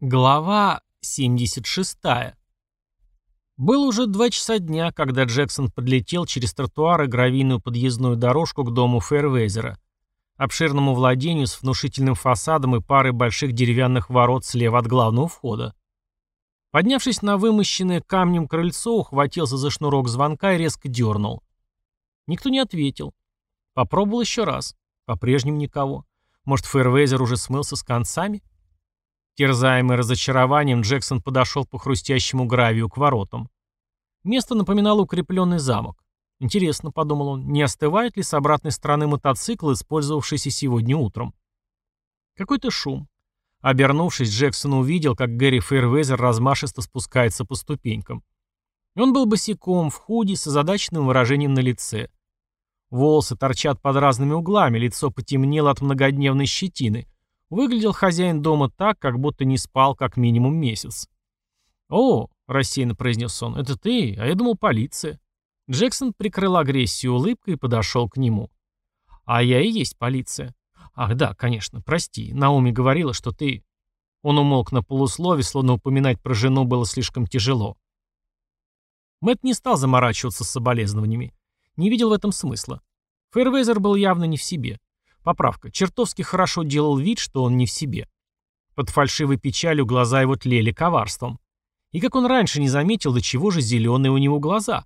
Глава 76. Было уже два часа дня, когда Джексон подлетел через тротуар и гравийную подъездную дорожку к дому Фэрвейзера, обширному владению с внушительным фасадом и парой больших деревянных ворот слева от главного входа. Поднявшись на вымощенное камнем крыльцо, ухватился за шнурок звонка и резко дернул. Никто не ответил. Попробовал еще раз. По-прежнему никого. Может, Фэрвейзер уже смылся с концами? — Терзаемый разочарованием, Джексон подошел по хрустящему гравию к воротам. Место напоминало укрепленный замок. Интересно, подумал он, не остывает ли с обратной стороны мотоцикл, использовавшийся сегодня утром. Какой-то шум. Обернувшись, Джексон увидел, как Гэри Фейрвезер размашисто спускается по ступенькам. Он был босиком, в худи, с озадаченным выражением на лице. Волосы торчат под разными углами, лицо потемнело от многодневной щетины — Выглядел хозяин дома так, как будто не спал как минимум месяц. «О», — рассеянно произнес он, — «это ты, а я думал полиция». Джексон прикрыл агрессию улыбкой и подошел к нему. «А я и есть полиция». «Ах, да, конечно, прости. Наоми говорила, что ты...» Он умолк на полуслове, словно упоминать про жену было слишком тяжело. Мэтт не стал заморачиваться с соболезнованиями. Не видел в этом смысла. Фэрвейзер был явно не в себе. Поправка. Чертовски хорошо делал вид, что он не в себе. Под фальшивой печалью глаза его тлели коварством. И как он раньше не заметил, до чего же зеленые у него глаза.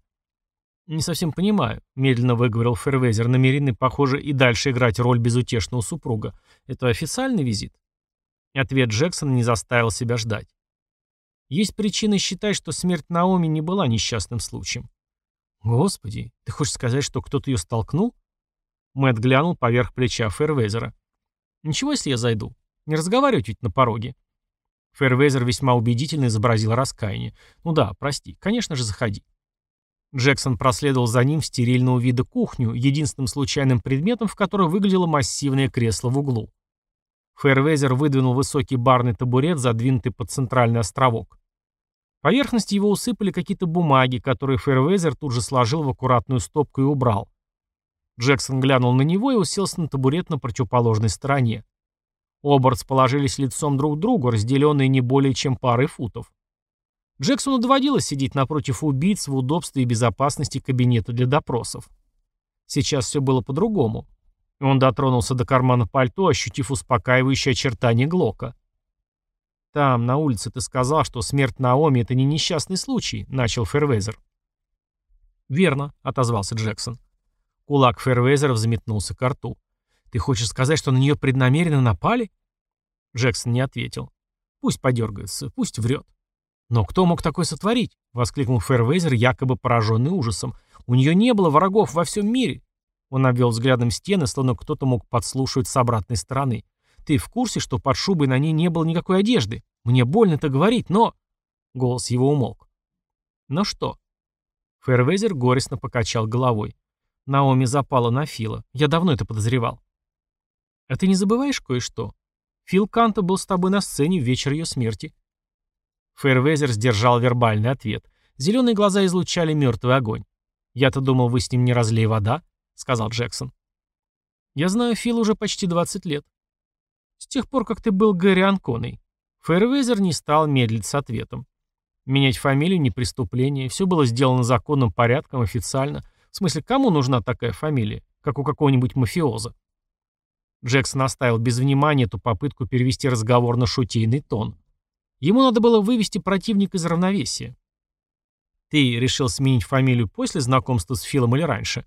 «Не совсем понимаю», — медленно выговорил Фервезер, намеренный, похоже, и дальше играть роль безутешного супруга. «Это официальный визит?» Ответ Джексона не заставил себя ждать. Есть причины считать, что смерть Наоми не была несчастным случаем. «Господи, ты хочешь сказать, что кто-то ее столкнул?» Мэтт глянул поверх плеча Фэрвезера. «Ничего, если я зайду? Не разговаривать ведь на пороге». Фэрвезер весьма убедительно изобразил раскаяние. «Ну да, прости. Конечно же, заходи». Джексон проследовал за ним в стерильного вида кухню, единственным случайным предметом, в которой выглядело массивное кресло в углу. Фэрвезер выдвинул высокий барный табурет, задвинутый под центральный островок. Поверхность его усыпали какие-то бумаги, которые Фэрвезер тут же сложил в аккуратную стопку и убрал. Джексон глянул на него и уселся на табурет на противоположной стороне. Оба расположились лицом друг к другу, разделенные не более чем парой футов. Джексону доводилось сидеть напротив убийц в удобстве и безопасности кабинета для допросов. Сейчас все было по-другому. Он дотронулся до кармана пальто, ощутив успокаивающее очертание Глока. «Там, на улице, ты сказал, что смерть Наоми — это не несчастный случай», — начал Фервезер. «Верно», — отозвался Джексон. Кулак Фервейзера взметнулся к рту. «Ты хочешь сказать, что на нее преднамеренно напали?» Джексон не ответил. «Пусть подергается, пусть врет». «Но кто мог такое сотворить?» — воскликнул Фервейзер, якобы пораженный ужасом. «У нее не было врагов во всем мире». Он обвел взглядом стены, словно кто-то мог подслушивать с обратной стороны. «Ты в курсе, что под шубой на ней не было никакой одежды? Мне больно это говорить, но...» Голос его умолк. «Ну что?» Фервейзер горестно покачал головой. Наоми запала на Фила. Я давно это подозревал. А ты не забываешь кое-что? Фил Канта был с тобой на сцене в вечер ее смерти. Фэрвезер сдержал вербальный ответ. Зеленые глаза излучали мертвый огонь. «Я-то думал, вы с ним не разлей вода», — сказал Джексон. «Я знаю Фила уже почти 20 лет. С тех пор, как ты был Гэри Анконой». Фэрвезер не стал медлить с ответом. Менять фамилию не преступление, все было сделано законным порядком, официально. В смысле, кому нужна такая фамилия, как у какого-нибудь мафиоза? Джексон оставил без внимания эту попытку перевести разговор на шутейный тон. Ему надо было вывести противника из равновесия. «Ты решил сменить фамилию после знакомства с Филом или раньше?»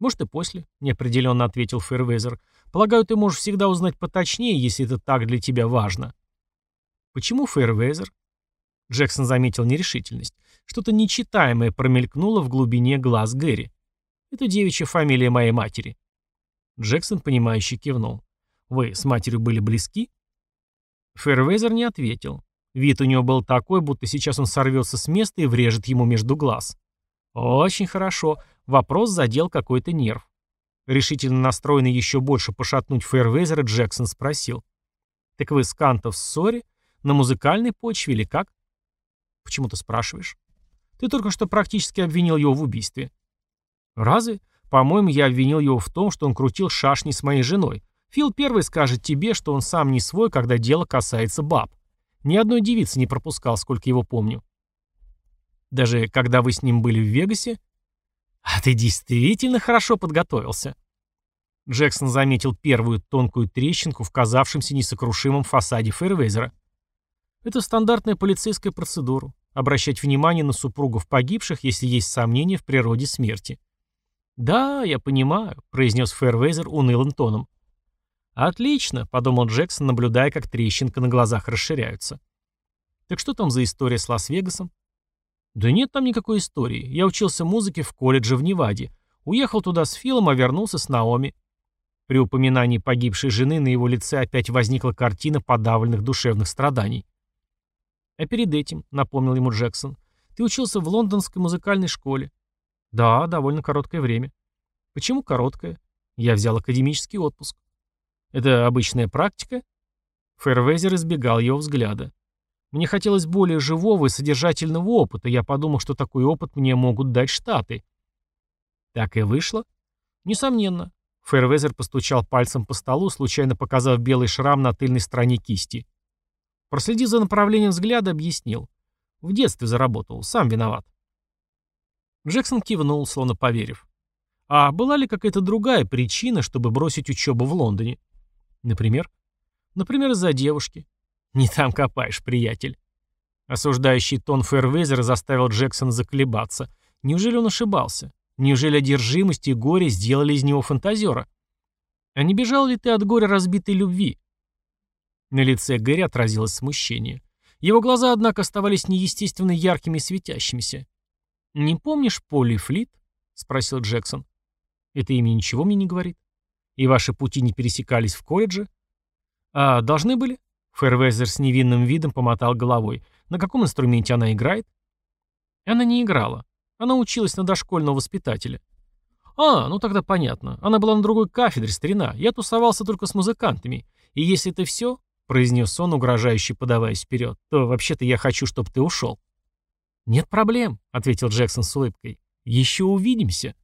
«Может, и после», — неопределенно ответил Фэрвезер. «Полагаю, ты можешь всегда узнать поточнее, если это так для тебя важно». «Почему Фэрвезер?» Джексон заметил нерешительность. Что-то нечитаемое промелькнуло в глубине глаз Гэри. «Это девичья фамилия моей матери». Джексон, понимающе кивнул. «Вы с матерью были близки?» Фэрвейзер не ответил. Вид у него был такой, будто сейчас он сорвется с места и врежет ему между глаз. «Очень хорошо. Вопрос задел какой-то нерв». Решительно настроенный еще больше пошатнуть Фэрвейзера, Джексон спросил. «Так вы с Кантов в ссоре? На музыкальной почве или как?» «Почему ты спрашиваешь?» Ты только что практически обвинил его в убийстве. Разве? По-моему, я обвинил его в том, что он крутил шашни с моей женой. Фил первый скажет тебе, что он сам не свой, когда дело касается баб. Ни одной девицы не пропускал, сколько его помню. Даже когда вы с ним были в Вегасе? А ты действительно хорошо подготовился. Джексон заметил первую тонкую трещинку в казавшемся несокрушимом фасаде Фейрвейзера. Это стандартная полицейская процедура – обращать внимание на супругов погибших, если есть сомнения в природе смерти. «Да, я понимаю», – произнес Фейрвейзер унылым тоном. «Отлично», — подумал Джексон, наблюдая, как трещинка на глазах расширяются. «Так что там за история с Лас-Вегасом?» «Да нет там никакой истории. Я учился музыке в колледже в Неваде. Уехал туда с Филом, а вернулся с Наоми». При упоминании погибшей жены на его лице опять возникла картина подавленных душевных страданий. «А перед этим», — напомнил ему Джексон, — «ты учился в лондонской музыкальной школе». «Да, довольно короткое время». «Почему короткое?» «Я взял академический отпуск». «Это обычная практика?» Фэрвезер избегал его взгляда. Мне хотелось более живого и содержательного опыта, я подумал, что такой опыт мне могут дать Штаты. Так и вышло? Несомненно. Фэрвезер постучал пальцем по столу, случайно показав белый шрам на тыльной стороне кисти. Проследив за направлением взгляда, объяснил. В детстве заработал, сам виноват. Джексон кивнул, словно поверив. А была ли какая-то другая причина, чтобы бросить учебу в Лондоне? Например? Например, из-за девушки. Не там копаешь, приятель. Осуждающий тон Фэрвезера заставил Джексона заколебаться. Неужели он ошибался? Неужели одержимость и горе сделали из него фантазера? А не бежал ли ты от горя разбитой любви? На лице Гэри отразилось смущение. Его глаза, однако, оставались неестественно яркими и светящимися. «Не помнишь Полли Флит?» — спросил Джексон. «Это имя ничего мне не говорит. И ваши пути не пересекались в колледже?» «А должны были?» Фэрвезер с невинным видом помотал головой. «На каком инструменте она играет?» Она не играла. Она училась на дошкольного воспитателя. «А, ну тогда понятно. Она была на другой кафедре, старина. Я тусовался только с музыкантами. И если это все, — произнес он, угрожающе подаваясь вперед, — то вообще-то я хочу, чтобы ты ушел». «Нет проблем», — ответил Джексон с улыбкой. «Еще увидимся».